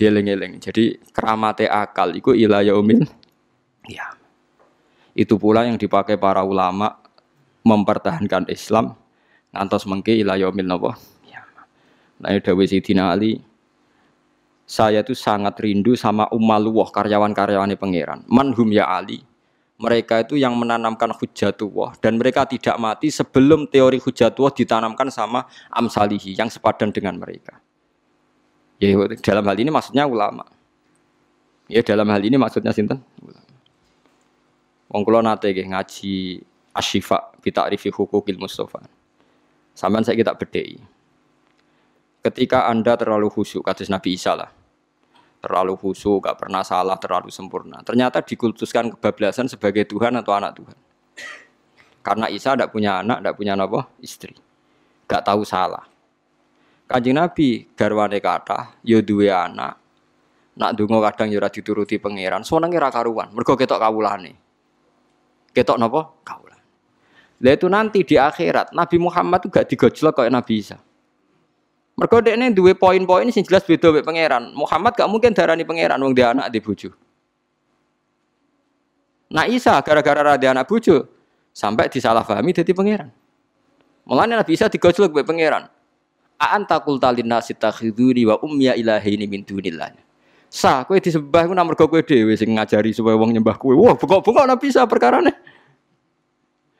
dieling-eling. Jadi keramate akal iku ila yaumil ya. Itu pula yang dipakai para ulama mempertahankan Islam ngantos mengke ila yaumil napa? Ya. Nah, dawuh Sidina Ali saya itu sangat rindu sama umaluwah karyawan-karyawannya pangeran. Manhum ya Ali. Mereka itu yang menanamkan hujatullah dan mereka tidak mati sebelum teori hujatullah ditanamkan sama amsalihi yang sepadan dengan mereka. Ya dalam hal ini maksudnya ulama. Ya dalam hal ini maksudnya sinten? Wong kula nate nggih ngaji Asyifa bi ta'rifi hukukil Mustafa. Sampeyan saya kita bedhei. Ketika Anda terlalu khusyuk kados Nabi Isa lah. Terlalu khusyuk, gak pernah salah, terlalu sempurna. Ternyata dikultuskan kebablasan sebagai Tuhan atau anak Tuhan. Karena Isa tidak punya anak, tidak punya apa? Istri. Gak tahu salah. Kanjeng Nabi garwane kata, yo ya duwe anak. Nak donga kadang ya ora dituruti pangeran, senenge ra karuan. Mergo ketok kawulane. Ketok napa? Kawulan. Lah itu nanti di akhirat Nabi Muhammad tuh gak digojlok kayak Nabi Isa. Mergo dekne duwe poin-poin sing jelas beda mek pangeran. Muhammad gak mungkin darani pangeran wong dia anak di bojo. Nah Isa gara-gara ra anak bojo sampai disalahpahami jadi pangeran. Mulane Nabi Isa digojlok mek pangeran. Aan takul talin nasi takhiduni wa umya ilahi ini min dunillah. Sa, kowe disembah ku nomor kowe dhewe sing ngajari supaya wong nyembah kowe. Wah, bengok-bengok Nabi sa perkarane.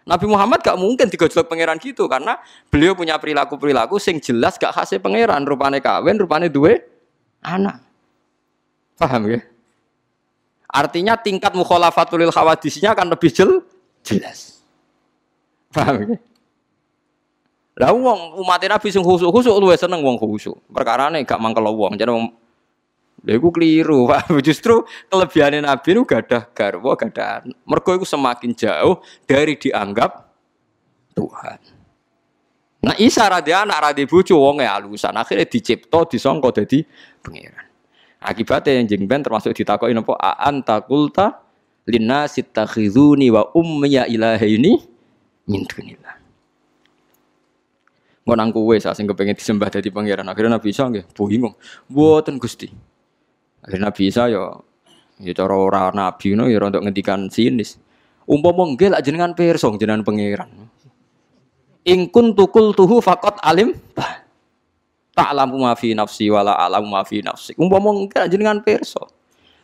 Nabi Muhammad gak mungkin digojlok pangeran gitu karena beliau punya perilaku-perilaku sing jelas gak khasnya pangeran, rupane kawin, rupane duwe anak. Paham ya? Artinya tingkat mukhalafatul khawadisnya akan lebih jel, jelas. Paham ya? Lah wong umat Nabi sing khusuk-khusuk luwih seneng wong khusuk. Perkarane gak mangkel wong. Jadi wong Lha iku keliru, Pak. Justru kelebihan Nabi itu gadah garwa, gadah mergo iku semakin jauh dari dianggap Tuhan. Nah Isa radhi anak radhi bojo wonge alusan akhirnya dicipta disangka dadi pangeran. Akibatnya yang jeng ben termasuk ditakoki napa anta qulta linnasi takhizuni wa ummiya ilahaini min dunillah. Mau nang kowe sing kepengin disembah dadi pangeran. Akhirnya Nabi Isa nggih bingung. Mboten Gusti. Akhirnya Nabi Isa ya ya cara ora nabi no ya untuk ngendikan sinis. Umpama nggih lak jenengan pirsa jenengan pangeran. In kuntu tuhu faqat alim ta'lamu ma fi nafsi wala a'lamu ma fi nafsi. Umpama nggih jenengan pirsa.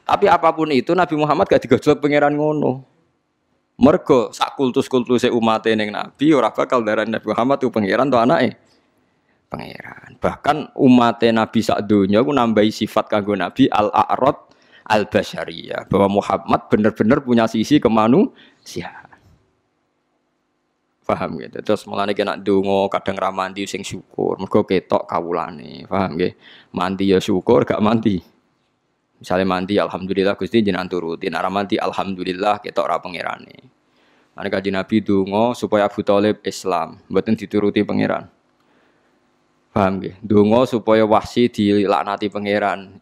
Tapi apa pun itu Nabi Muhammad gak digojlok pangeran ngono. Mergo sak kultus-kultuse umat ning Nabi ora bakal darah Nabi Muhammad tuh pangeran tuh anake. Pangeran. Bahkan umat Nabi sak donya ku nambahi sifat kanggo Nabi al-a'rad al-basyariyah bahwa Muhammad benar-benar punya sisi kemanusiaan. Paham gitu. Terus mulane kena donga kadang ra mandi sing syukur, mergo ketok kawulane. Paham nggih? Mandi ya syukur, gak mandi. Misalnya mandi, alhamdulillah Gusti jenengan turutin. Ora mandi, alhamdulillah kita ora pangerane. Ane kaji Nabi dungo supaya Abu Talib Islam, mboten dituruti pangeran. Paham nggih? Dungo supaya wahsi dilaknati pangeran.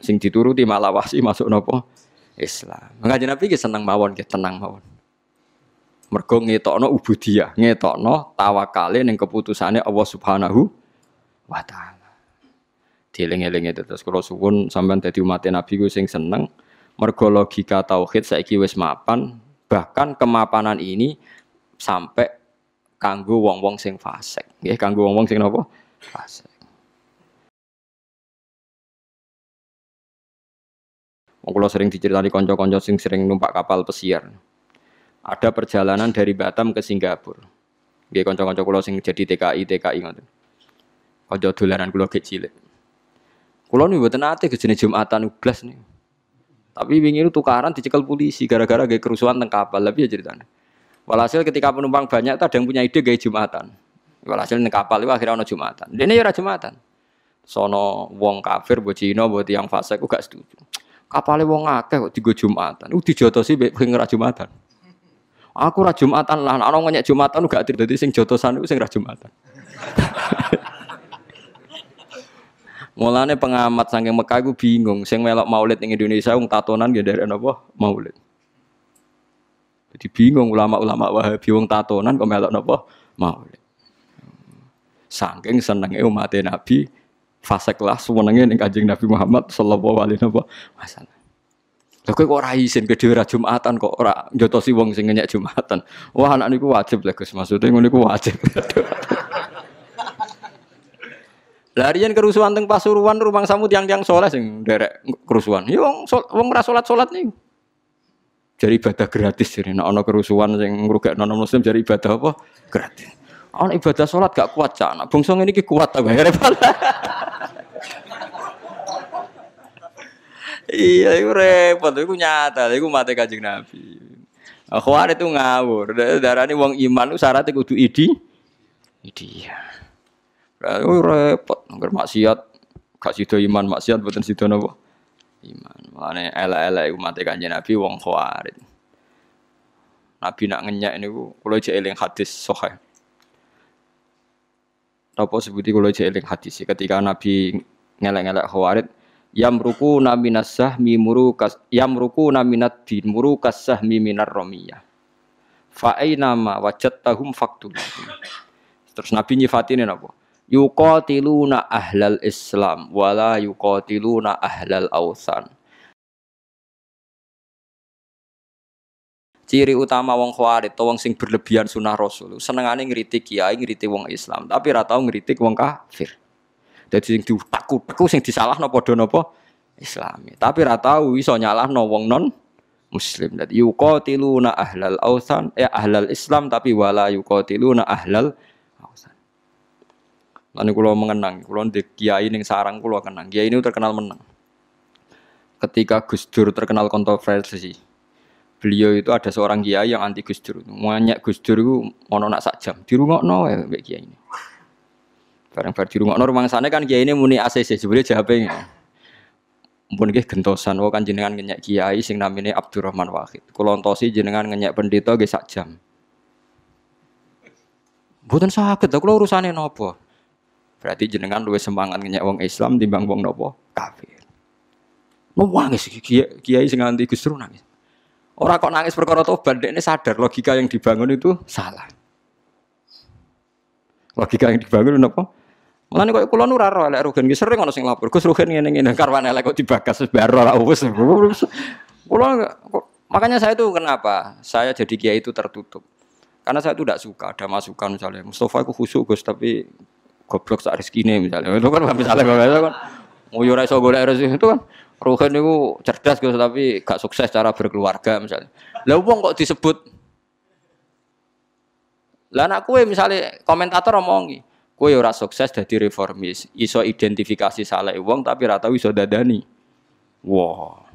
Sing dituruti malah wahsi masuk nopo? Islam. Kaji Nabi ki seneng mawon, ki tenang mawon. Mergo ngetokno ubudiyah, ngetokno tawakale ning keputusane Allah Subhanahu wa taala dieling-eling itu terus kalau suwun sampean dadi umat Nabi gue sing seneng mergo logika tauhid saiki wis mapan bahkan kemapanan ini sampai kanggo wong-wong sing fasik nggih kanggo wong-wong sing napa fasik Wong kula sering diceritani konco-konco sing sering numpak kapal pesiar. Ada perjalanan dari Batam ke Singapura. Nggih konco-konco kula sing jadi TKI TKI ngoten. Konco dolanan kula cilik. Kulo nih buat nate ke sini jumatan ublas nih. Tapi wingi itu tukaran dicekel polisi gara-gara gaya kerusuhan teng kapal. Lebih ya ceritanya. Walhasil ketika penumpang banyak tuh ada yang punya ide gaya jumatan. Walhasil teng kapal itu akhirnya ono jumatan. Ini ya jumatan. Sono wong kafir buat Cina buat yang fase aku gak setuju. Kapalnya wong akeh kok tiga jumatan. Udah dijotosi pengen jumatan. Aku ra jumatan lah. Ana ngonyek jumatan gak dadi sing jotosan itu sing ra jumatan. Mulane pengamat saking Mekah iku bingung, sing melok maulid ning Indonesia wong tatonan ya dari napa? Maulid. Jadi bingung ulama-ulama Wahabi wong tatonan kok melok napa? Maulid. Saking senenge umat Nabi fasek lah semuanya ning Kanjeng Nabi Muhammad sallallahu alaihi wasallam. Lha kok ora isin ke dhewe Jumatan kok ora njotosi wong sing ngenyek Jumatan. Wah anak niku wajib lah Gus, maksudnya ngono wajib. Larian kerusuhan teng Pasuruan rumang samu tiang-tiang soleh sing derek kerusuhan. Yo wong wong ora salat-salat niku. Jadi ibadah gratis jadi nek ana kerusuhan sing ngrugekno non muslim jadi ibadah apa? Gratis. Ana ibadah salat gak kuat cak. Nak bangsa ngene iki kuat ta bayare Iya, itu repot, itu nyata, itu mati kajing Nabi. Khawarij itu ngawur, darah ini wong iman itu syaratnya kudu idi, idi ya. Itu repot, nggak maksiat, gak sido iman maksiat, bukan sido nopo? Iman. Ela-ela itu mati kajing Nabi, wong khawarij. Nabi nak ngenyak ini, kalau aja eling hadis sohail. Apa sebuti kalau aja eling hadis, ketika Nabi ngelak-ngelak khawarij, yamruku naminas sahmi murukas yamruku naminat din murukas sahmi minar romiyah. Fa nama wajadtahum faktu terus nabi nyifatin apa yuqatiluna ahlal islam wala yuqatiluna ahlal ausan ciri utama wong khawarij atau wong sing berlebihan sunnah rasul senengane ngritik kiai ngritik wong islam tapi ora tau ngritik wong kafir jadi sing takut takut sing disalahno padha napa Islami. Tapi ra tau iso nyalahno wong non muslim. Dadi yuqatiluna ahlal ausan eh ahlal Islam tapi wala yuqatiluna ahlal. Lan kula mengenang, kula ndek kiai ning sarang kula kenang. Kiai ini terkenal menang. Ketika Gus Dur terkenal kontroversi, beliau itu ada seorang kiai yang anti Gus Dur. Banyak Gus Dur itu ono nak sak jam. Dirungokno ya mbek kiai ini. Barang bar di rumah rumah sana kan kiai ini muni ACC sebenarnya jawabnya. Mumpun nggih gentosan wo kan jenengan ngenyek kiai sing namine Abdurrahman Wahid. Kula entosi jenengan ngenyek pendeta nggih sak jam. Mboten saged, kula urusane napa? Berarti jenengan luwih semangat ngenyek wong Islam timbang wong napa? Kafir. Nangis kiai, kiai sing nganti Gus nangis. Orang kok nangis perkara tobat, ini sadar logika yang dibangun itu salah. Logika yang dibangun apa? Mulane koyo kula nu ora ro elek rugen sering ana sing lapor. Gus rugen ngene ngene karwan elek kok dibagas wis baro ra wis. Kula makanya saya itu kenapa saya jadi kiai itu tertutup. Karena saya itu tidak suka ada masukan misalnya Mustafa aku khusyuk Gus tapi goblok sak rezekine misalnya. Itu kan misalnya kalau kan mau yo iso golek rezeki itu kan Ruhen itu cerdas Gus tapi gak sukses cara berkeluarga misalnya. Lah wong kok disebut Lah anak kue misalnya komentator omongi, Kue ora sukses jadi reformis, iso identifikasi salah wong tapi rata iso dadani. Wah. Wow.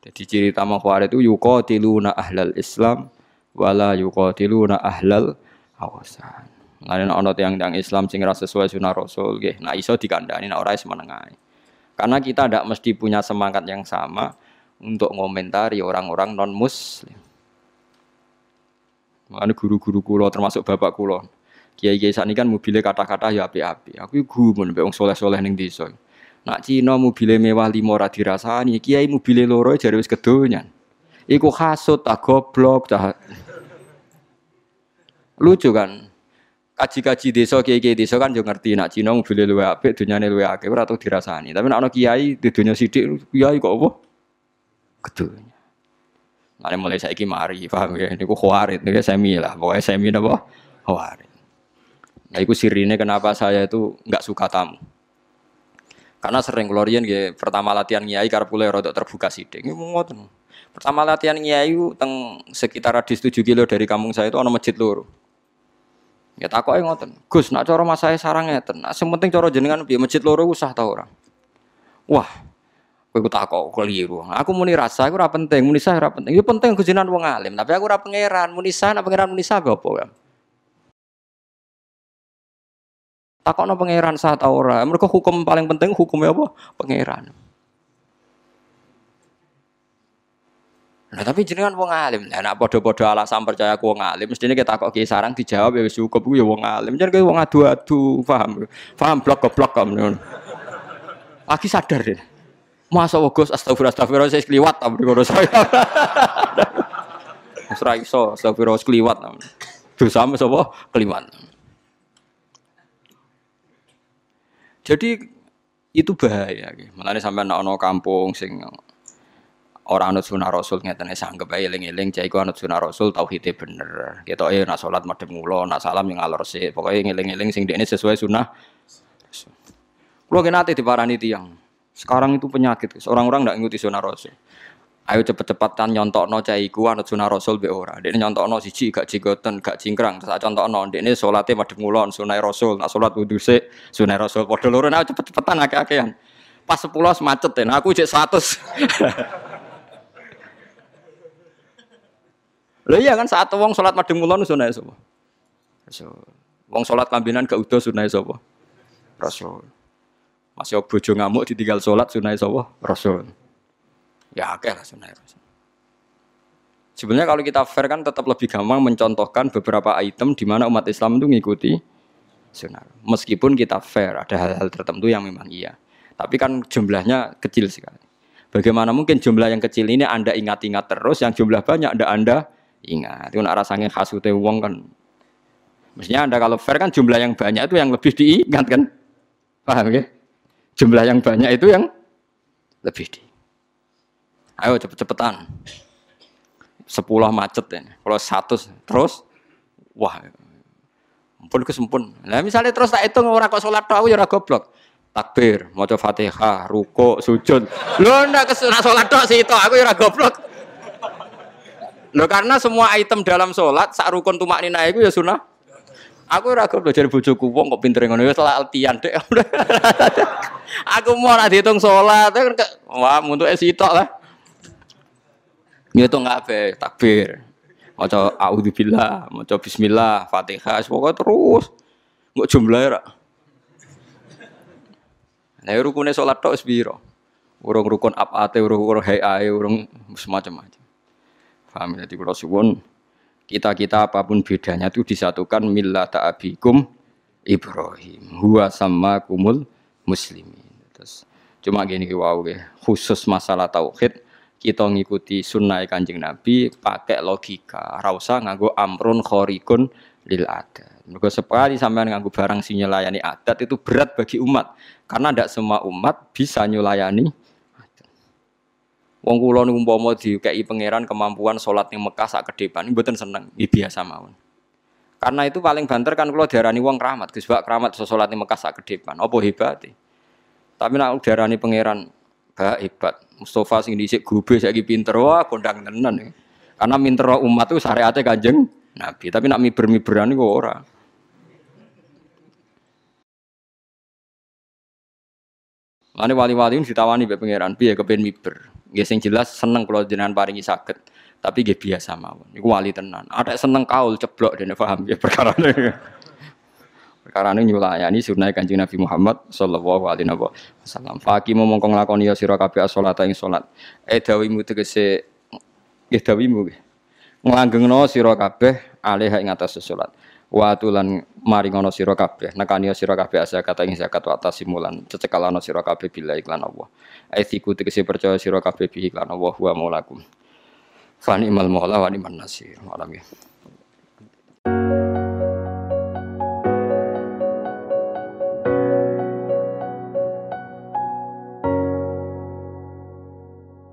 Jadi ciri utama khawarij itu yuqatiluna ahlal Islam wala yuqatiluna ahlal awasan. Lain ana tiang-tiang Islam sing ora sesuai sunah Rasul nggih. Nah iso dikandani nek ora semenengai. Karena kita tidak mesti punya semangat yang sama untuk ngomentari orang-orang non muslim. Mana guru-guru kulo termasuk bapak kulo Kiai kiai saat kan mobilnya kata-kata ya api-api. Aku gumun mbek wong soleh-soleh ning desa. Nak Cina mobilnya mewah lima ora dirasani, kiai mobilnya loro jare wis kedonyan. Iku hasut tak goblok tak. Lucu kan? Kaji-kaji desa kiai-kiai desa kan yo ngerti nak Cina mobilnya luwe apik, dunyane luwe akeh ora tau dirasani. Tapi nak ana kiai di dunya sithik kiai kok apa? Kedonyan. Nah, mulai saya mari, paham ya? Ini ku khawarit, ini semi lah, pokoknya semi apa? Khawarit. Nah, itu sirine kenapa saya itu nggak suka tamu. Karena sering kelorian ya pertama latihan nyai karena pula rodok terbuka sidik. Ini ngoten. Pertama latihan nyai teng sekitar radius 7 kilo dari kampung saya itu ada masjid loro. Ya takoke ngoten. Gus, nak cara saya sarang ngeten. Nah, penting cara jenengan piye masjid loro usah ta orang. Wah, kowe takok keliru. Aku muni rasa aku ora penting, muni sah ora penting. Ya penting kejenan wong alim, tapi aku ora pangeran. Muni sah, nak pangeran muni sah apa kan? Takokno pangeran saat ora. Mereka hukum paling penting hukumnya apa? Pangeran. Nah, tapi jenengan wong alim. Lah nek padha-padha alasan percaya aku wong alim, mestine kita kok ki sarang dijawab ya wis cukup ku ya wong alim. Jangan kowe wong adu-adu, paham? Paham blok goblok kamu. Lagi sadar deh. Masa Gus astagfirullah astagfirullah saya kliwat ta ngono saya. Wis ra iso astagfirullah kliwat. Dosa sapa kliwat. Jadi itu bahaya. Malah sampai ono kampung sing orang anut sunah rasul ngeten sanggep ae eling-eling cah iku anut sunah rasul tauhide bener. Kita eh nak salat madhep mulo, nak salam yang alor sih. Pokoknya ngeling-eling sing dekne sesuai sunah. Kulo kena ate diparani tiang. Sekarang itu penyakit. Orang-orang ndak ngikuti sunah rasul. Ayo cepet-cepetan nyontokno cah iku anut sunah rasul be ora. Dekne nyontokno siji gak jigoten, gak cingkrang. Terus contohno dekne salate madhep ngulon sunah rasul, nak salat wudu sik sunah rasul. Padha loro ayo cepet-cepetan akeh-akehan. Pas 10 macet ten, aku cek 100. Lho iya kan saat wong salat madhep ngulon sunah sapa? Rasul. Wong salat kambinan gak udah sunah sapa? Rasul. Masih bojo ngamuk ditinggal salat sunah sapa? Rasul. Ya akeh lah sunah Rasul. Sebenarnya kalau kita fair kan tetap lebih gampang mencontohkan beberapa item di mana umat Islam itu mengikuti sunnah. Meskipun kita fair, ada hal-hal tertentu yang memang iya. Tapi kan jumlahnya kecil sekali. Bagaimana mungkin jumlah yang kecil ini Anda ingat-ingat terus, yang jumlah banyak Anda Anda ingat. Itu arah sange khasute wong kan. Mestinya Anda kalau fair kan jumlah yang banyak itu yang lebih diingat kan. Paham ya? Jumlah yang banyak itu yang lebih di. Ayo cepet-cepetan. Sepuluh macet ya. Kalau satu terus, wah, ampun kesempun. Nah misalnya terus tak hitung orang kok sholat tahu ya goblok. Takbir, mau fatihah, ruko, sujud. Lo ndak kesunah sholat tok sih itu, aku ya goblok. Lo karena semua item dalam sholat sak rukun tumak nina itu ya sunnah. Aku ora goblok jadi bojoku wong kok pinter ngono ya salah altian dek. aku mau ora dihitung sholat, kan wah untuk sitok lah. Ngitung kabeh takbir. Maca auzubillah, maca bismillah, Fatihah, pokoknya terus. Enggak jumlah ya. Nah, rukunnya sholat tok piro? Urung rukun abate, urung rukun hayai, urung semacam-macam. Paham ya? Jadi kalau suwun kita-kita apa pun bedanya itu disatukan millata abikum Ibrahim. Huwa sama kumul muslimin. Terus cuma gini wow, khusus masalah tauhid kita ngikuti sunnah kanjeng Nabi pakai logika rasa nganggo amrun khorikun lil adat mereka sekali sampai nganggo barang si nyelayani adat itu berat bagi umat karena tidak semua umat bisa nyelayani Wong kula niku umpama dikeki pangeran kemampuan salat ning Mekah sak ke depan mboten seneng, iki biasa mawon. Karena itu paling banter kan kula diarani wong keramat, Gus keramat salat ning Mekah sak ke depan. Apa hebate? Tapi nek diarani pangeran gak hebat. Mustafa sing dhisik gobe saiki pinter wah kondang tenan. Ya. Karena minter umat itu syariatnya Kanjeng Nabi, tapi nak miber-miberan kok ora. Mane wali-wali ditawani mbek pangeran, piye kepen miber. Nggih sing jelas seneng kalau jenengan paringi sakit, tapi nggih biasa mawon. Iku wali tenan. Ada seneng kaul ceblok dene paham ya perkara ini. Perkara ini nyulayani sunai kanjeng Nabi Muhammad sallallahu alaihi wasallam. Faki mau mongkong lakoni ya sira kabeh salat ing salat. Eh dawimu tegese nggih dawimu nggih. Nglanggengno sira kabeh alih ing atas salat. Wa tulan maringono sira kabeh nekani sira kabeh zakat ing zakat wa tasimulan cecekalano sira kabeh bila iklan Allah. Aithiku tegese percaya sira kabeh bi iklan Allah wa maulakum. Fani mal maula wa niman nasir. Malam ya.